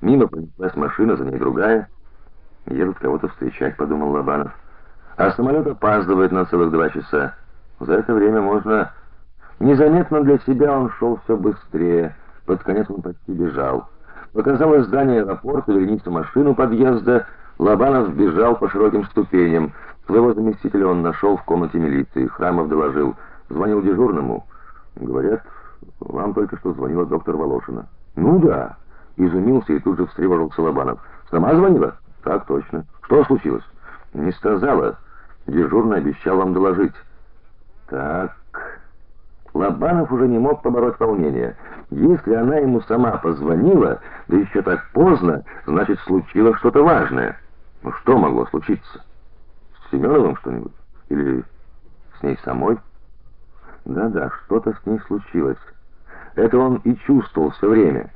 Мимо пронеслась машина, за ней другая. Едут кого-то встречать, подумал Лобанов. А самолет опаздывает на целых два часа. За это время можно незаметно для себя он шел все быстрее. Под конец он почти бежал. Показалось здание аэропорта, вереница машин у подъезда. Лобанов бежал по широким ступеням. Своего заместителя он нашел в комнате милиции. Храмов доложил, звонил дежурному. Говорят, вам только что звонила доктор Волошина. Ну да, изумился и тут же встревожился Лобанов. Сама звонила? Так точно. Что случилось? Не сказала. Дежурный обещал вам доложить. Так. Лобанов уже не мог побороть волнение. Если она ему сама позвонила, да еще так поздно, значит, случилось что-то важное. Ну что могло случиться? С Семеновым что-нибудь или с ней самой? Да-да, что-то с ней случилось. Это он и чувствовал все время.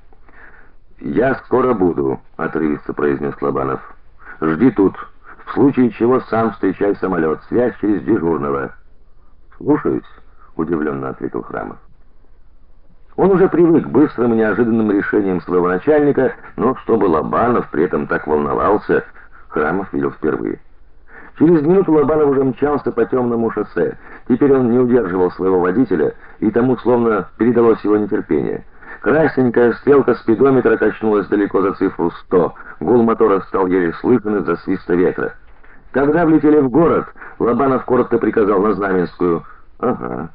Я скоро буду, отрывисто произнес Лобанов. Жди тут. В случае чего сам встречай самолет. Связь через дежурного. Слушаюсь, удивленно ответил Храмов. Он уже привык к быстрым и неожиданным решениям своего начальника, но чтобы Лобанов при этом так волновался, Храмов видел впервые. Через минуту Лобанов уже мчался по темному шоссе. Теперь он не удерживал своего водителя, и тому словно передалось его нетерпение. Красненькая стрелка спидометра качнулась далеко за цифру 100. Гул мотора стал еле слышен из-за свиста ветра. Когда влетели в город, Лобанов коротко приказал на Знаменскую. Ага.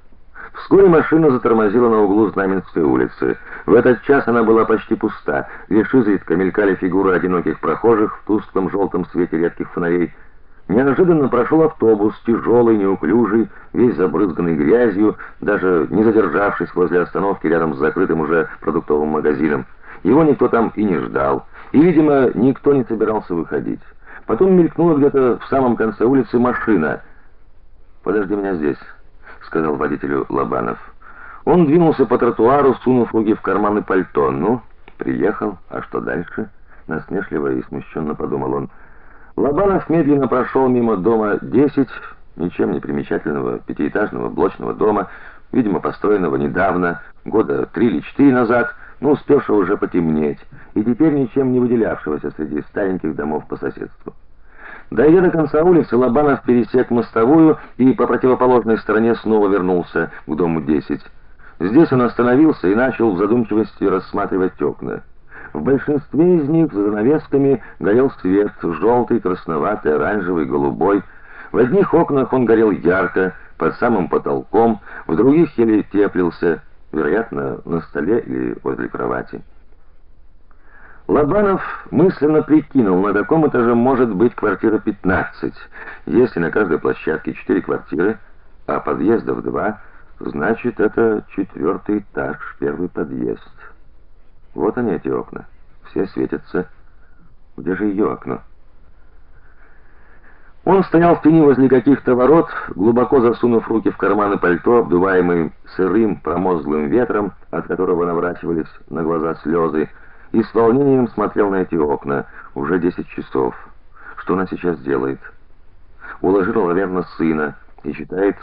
Вскоре машина затормозила на углу Знаменской улицы. В этот час она была почти пуста. Лишь изредка мелькали фигуры одиноких прохожих в тусклом желтом свете редких фонарей. Неожиданно прошел автобус, тяжелый, неуклюжий, весь забрызганный грязью, даже не задержавшись возле остановки рядом с закрытым уже продуктовым магазином. Его никто там и не ждал, и, видимо, никто не собирался выходить. Потом мелькнула где-то в самом конце улицы машина. "Подожди меня здесь", сказал водителю Лобанов. Он двинулся по тротуару, сунув руки в карманы пальто. "Ну, приехал, а что дальше?" насмешливо и смущенно подумал он. Лобанов медленно прошел мимо дома 10, ничем не примечательного пятиэтажного блочного дома, видимо, построенного недавно, года три или четыре назад, но успевшего уже потемнеть, и теперь ничем не выделявшегося среди стареньких домов по соседству. Дойдя до конца улицы, Лобанов пересек мостовую и по противоположной стороне снова вернулся к дому 10. Здесь он остановился и начал в задумчивости рассматривать окна. В большинстве из них за занавесками горел свет, желтый, красноватый, оранжевый, голубой. В одних окнах он горел ярко, под самым потолком, в других еле теплился, вероятно, на столе или возле кровати. Лобанов мысленно прикинул, на каком этаже может быть квартира 15. Если на каждой площадке четыре квартиры, а подъездов два, значит, это четвертый этаж, первый подъезд. Вот они эти окна. Все светятся. Где же ее окно? Он стоял в тени возле каких-то ворот, глубоко засунув руки в карманы пальто, обдуваемый сырым, промозглым ветром, от которого наворачивались на глаза слезы, и с волнением смотрел на эти окна. Уже десять часов. Что она сейчас делает? Уложила, наверное, сына и читает,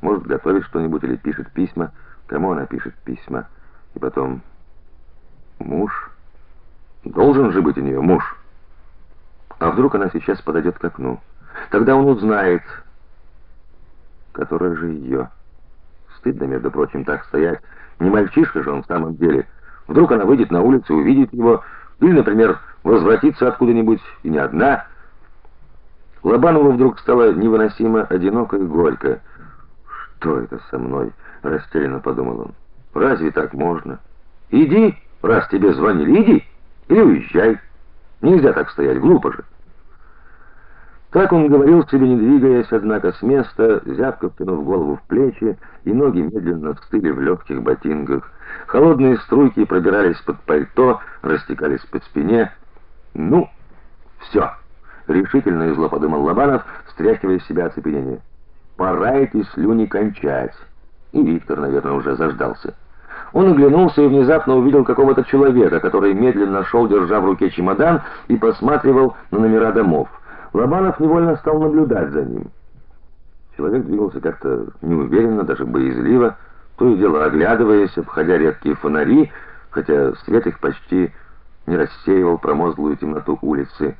может, готовит что-нибудь или пишет письма. Кому она пишет письма? И потом Муж? Должен же быть у нее муж. А вдруг она сейчас подойдет к окну? Тогда он узнает, которая же ее. Стыдно, между прочим, так стоять. Не мальчишка же он в самом деле. Вдруг она выйдет на улицу, увидит его, или, например, возвратится откуда-нибудь и не одна. Лобанову вдруг стало невыносимо одиноко и горько. Что это со мной? растерянно подумал он. Разве так можно? Иди Раз тебе звонили, иди или уезжай. Нельзя так стоять, глупо же. Так он говорил себе, не двигаясь, однако с места, зябко втянув голову в плечи, и ноги медленно встыли в легких ботинках. Холодные струйки пробирались под пальто, растекались по спине. Ну, все, решительно и зло подумал Лобанов, стряхивая с себя оцепенение. Пора эти слюни кончать. И Виктор, наверное, уже заждался. Он оглянулся и внезапно увидел какого-то человека, который медленно шел, держа в руке чемодан и посматривал на номера домов. Лобанов невольно стал наблюдать за ним. Человек двигался как-то неуверенно, даже боязливо, то и дело оглядываясь, обходя редкие фонари, хотя свет их почти не рассеивал промозглую темноту улицы.